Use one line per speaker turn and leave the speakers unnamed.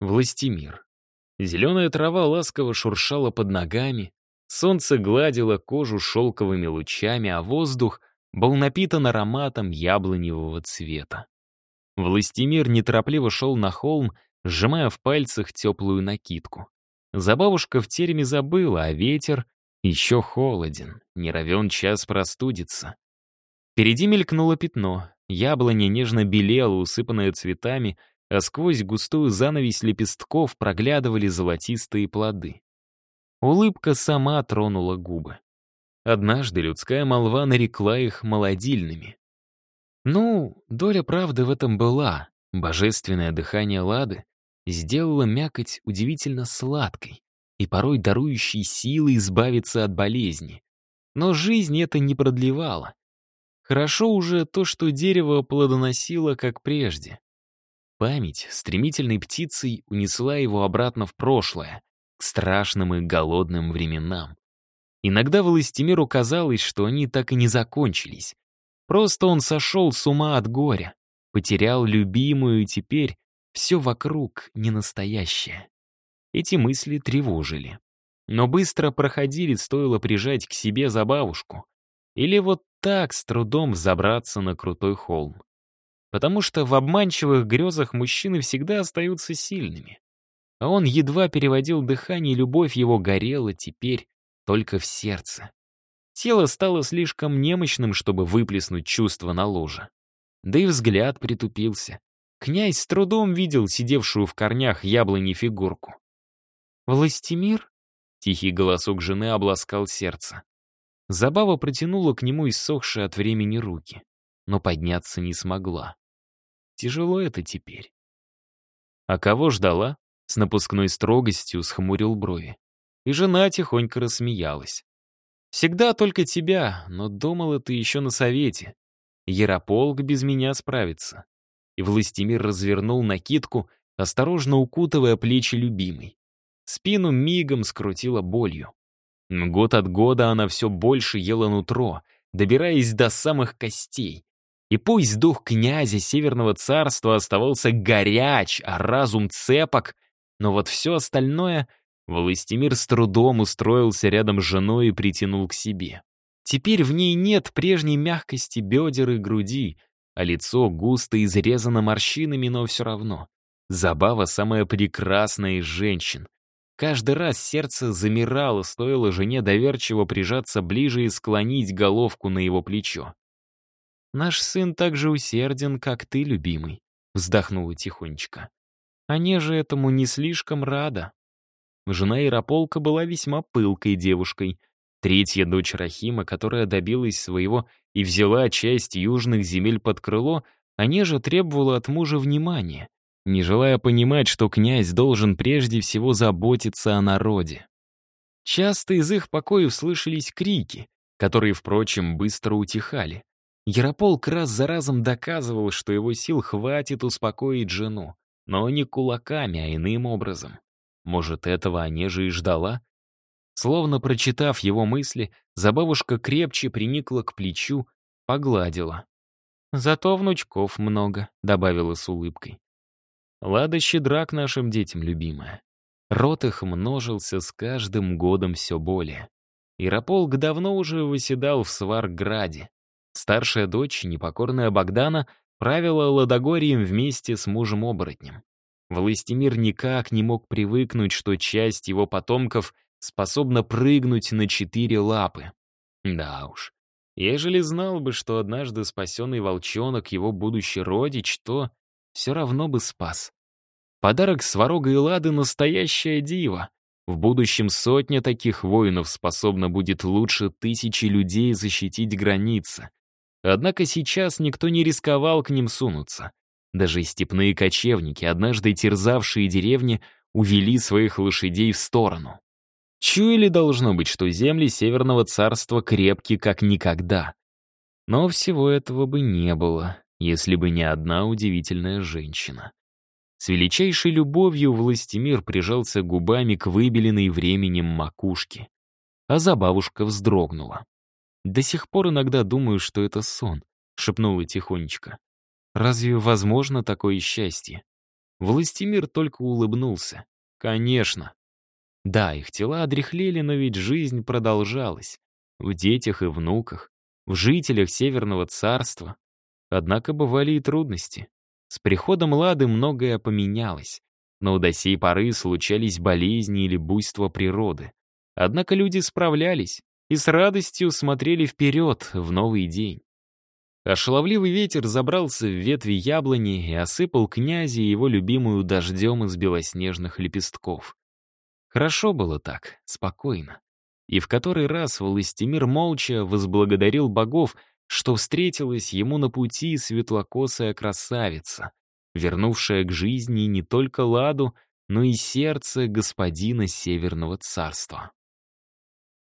Властимир. Зеленая трава ласково шуршала под ногами, солнце гладило кожу шелковыми лучами, а воздух был напитан ароматом яблоневого цвета. Властимир неторопливо шел на холм, сжимая в пальцах теплую накидку. Забавушка в тереме забыла, а ветер еще холоден, не равен час простудится. Впереди мелькнуло пятно, яблоня нежно белела, усыпанная цветами, а сквозь густую занавесь лепестков проглядывали золотистые плоды. Улыбка сама тронула губы. Однажды людская молва нарекла их молодильными. Ну, доля правды в этом была. Божественное дыхание Лады сделало мякоть удивительно сладкой и порой дарующей силы избавиться от болезни. Но жизнь это не продлевала. Хорошо уже то, что дерево плодоносило, как прежде. Память стремительной птицей унесла его обратно в прошлое, к страшным и голодным временам. Иногда Властимиру казалось, что они так и не закончились. Просто он сошел с ума от горя, потерял любимую, и теперь все вокруг ненастоящее. Эти мысли тревожили. Но быстро проходили, стоило прижать к себе за бабушку. Или вот так с трудом взобраться на крутой холм потому что в обманчивых грезах мужчины всегда остаются сильными. А он едва переводил дыхание, любовь его горела теперь только в сердце. Тело стало слишком немощным, чтобы выплеснуть чувства на ложе. Да и взгляд притупился. Князь с трудом видел сидевшую в корнях яблони фигурку. «Властимир?» — тихий голосок жены обласкал сердце. Забава протянула к нему иссохшие от времени руки, но подняться не смогла. Тяжело это теперь. А кого ждала? С напускной строгостью схмурил брови. И жена тихонько рассмеялась. «Всегда только тебя, но думала ты еще на совете. Ярополк без меня справится». И Властимир развернул накидку, осторожно укутывая плечи любимой. Спину мигом скрутила болью. Год от года она все больше ела нутро, добираясь до самых костей. И пусть дух князя Северного царства оставался горяч, а разум цепок, но вот все остальное Властимир с трудом устроился рядом с женой и притянул к себе. Теперь в ней нет прежней мягкости бедер и груди, а лицо густо изрезано морщинами, но все равно. Забава самая прекрасная из женщин. Каждый раз сердце замирало, стоило жене доверчиво прижаться ближе и склонить головку на его плечо. Наш сын так же усерден, как ты, любимый», — вздохнула тихонечко. «Они же этому не слишком рада». Жена Ярополка была весьма пылкой девушкой. Третья дочь Рахима, которая добилась своего и взяла часть южных земель под крыло, они же требовала от мужа внимания, не желая понимать, что князь должен прежде всего заботиться о народе. Часто из их покоев слышались крики, которые, впрочем, быстро утихали. Ярополк раз за разом доказывал, что его сил хватит успокоить жену, но не кулаками, а иным образом. Может, этого Онежа и ждала? Словно прочитав его мысли, забавушка крепче приникла к плечу, погладила. «Зато внучков много», — добавила с улыбкой. «Лада щедра к нашим детям, любимая. Рот их множился с каждым годом все более. Ярополк давно уже выседал в Сварграде, Старшая дочь, непокорная Богдана, правила Ладогорием вместе с мужем-оборотнем. Властимир никак не мог привыкнуть, что часть его потомков способна прыгнуть на четыре лапы. Да уж, ежели знал бы, что однажды спасенный волчонок его будущий родич, то все равно бы спас. Подарок Сварога и Лады — настоящая дива. В будущем сотня таких воинов способна будет лучше тысячи людей защитить границы. Однако сейчас никто не рисковал к ним сунуться. Даже степные кочевники, однажды терзавшие деревни, увели своих лошадей в сторону. Чуяли, должно быть, что земли Северного царства крепки как никогда. Но всего этого бы не было, если бы не одна удивительная женщина. С величайшей любовью Властимир прижался губами к выбеленной временем макушке. А забавушка вздрогнула. «До сих пор иногда думаю, что это сон», — шепнула тихонечко. «Разве возможно такое счастье?» Властимир только улыбнулся. Конечно. Да, их тела одряхлели, но ведь жизнь продолжалась. В детях и внуках, в жителях Северного царства. Однако бывали и трудности. С приходом Лады многое поменялось. Но до сей поры случались болезни или буйства природы. Однако люди справлялись и с радостью смотрели вперед, в новый день. А ветер забрался в ветви яблони и осыпал князя его любимую дождем из белоснежных лепестков. Хорошо было так, спокойно. И в который раз Властимир молча возблагодарил богов, что встретилась ему на пути светлокосая красавица, вернувшая к жизни не только ладу, но и сердце господина Северного царства.